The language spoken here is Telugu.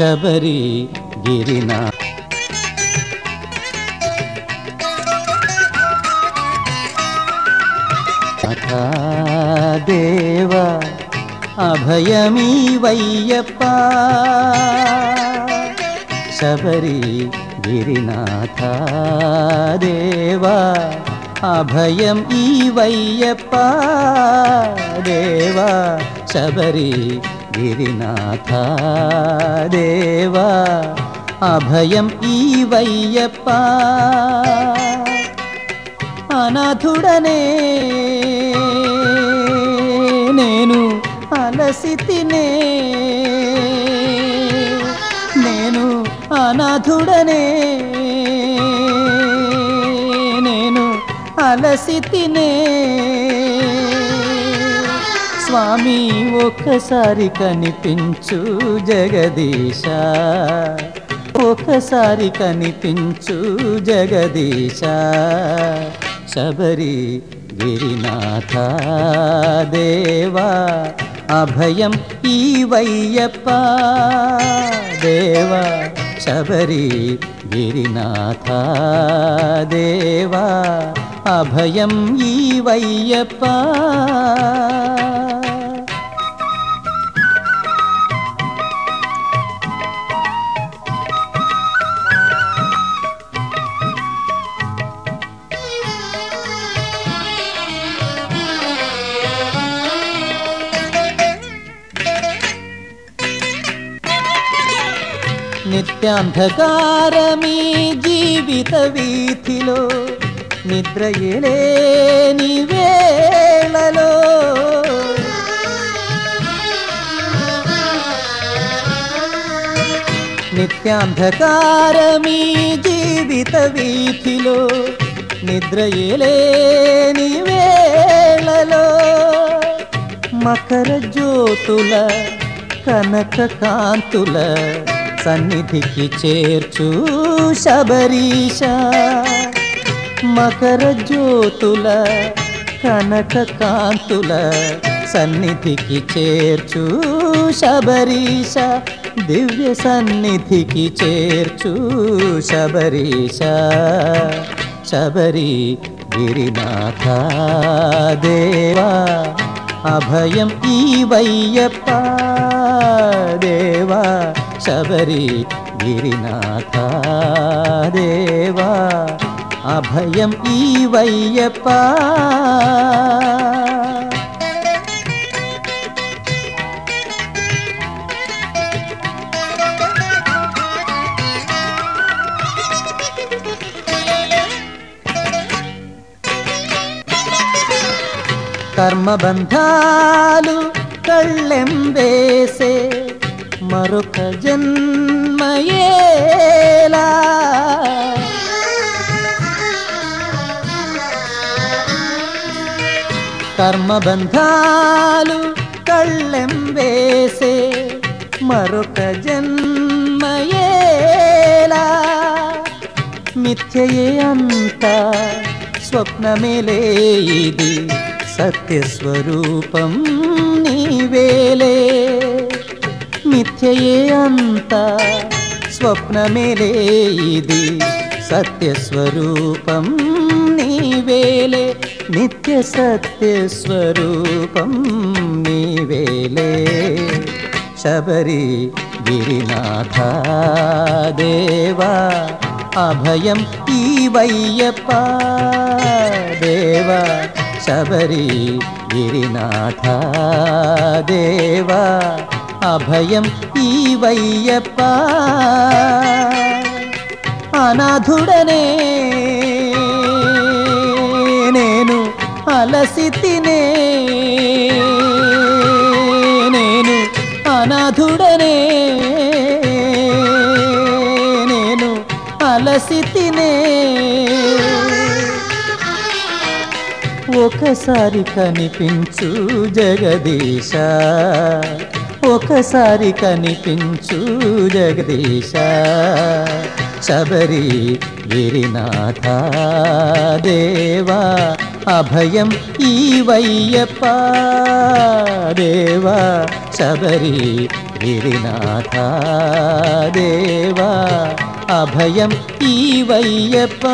శబరి గిరినా అథా దేవ అభయమీవయ్యప్ప శబరి గిరినాథ దేవా అభయం ఈవయ్యప్ప దేవా శబరి గిరినాథ దేవా అభయం ఈ వయ్యప్ప అనాథుడనే నేను అలసితినే నేను అనాథుడనే నేను అలసితినే స్వామి ఒక్కసారి కనిపించు జగదీశ. ఒకసారి కనిపించు జగదీశ. శబరి గిరినాథ దేవా అభయం ఈ వయ్యప్ప దేవా. శబరి గిరినాథ దేవా అభయం ఈ ఈవయ్యప్ప నిత్యాంధకారమీ జీవిత వీధిలో నిద్రయలేని వేళలో. నిత్యాంధకారమీ జీవిత వీధిలో నిద్రయలేని వేళలో. మకర జ్యోతుల కనక కాంతుల సన్నిధికి చేర్చు శబరీష. మకర జ్యోతుల కనక కాంతుల సన్నిధికి చేర్చు శబరీష. దివ్య సన్నిధికి చేర్చు శబరీష. శబరి గిరినాథ దేవా అభయం ఈ వయ్యప్ప. శబరి గిరినాథ దేవా అభయం ఈ వయ్యప్ప. కర్మబంధాలు కళ్ళెం వేసే మరొక జన్మయేలా. కర్మబంధాలు కళ్ళెం వేసే మరొక జన్మయేలా. మిథ్యయే అంత స్వప్నమేలే ఇది సత్యస్వరూపం నీవేలే మిథ్యయే అంత స్వప్నమేలే ఇది సత్యస్వరూపం నీవేలే. నిత్య సత్యస్వరూపం నీవేలే. శబరి గిరినాథ దేవా అభయం ఈ వయ్యప్ప దేవా. శబరి గిరినాథ దేవా అభయం ఈవయ్యప్ప. అనాథుడనే నేను అలసితినే నేను అనాథుడనే నేను అలసితినే ఒకసారి కనిపించు జగదీశ. ఒకసారి కనిపించు జగదీశ. శబరి గిరినాథ దేవా అభయం ఈవయ్యప్ప దేవా. శబరి గిరినాథ దేవా అభయం ఈ వయ్యప్ప.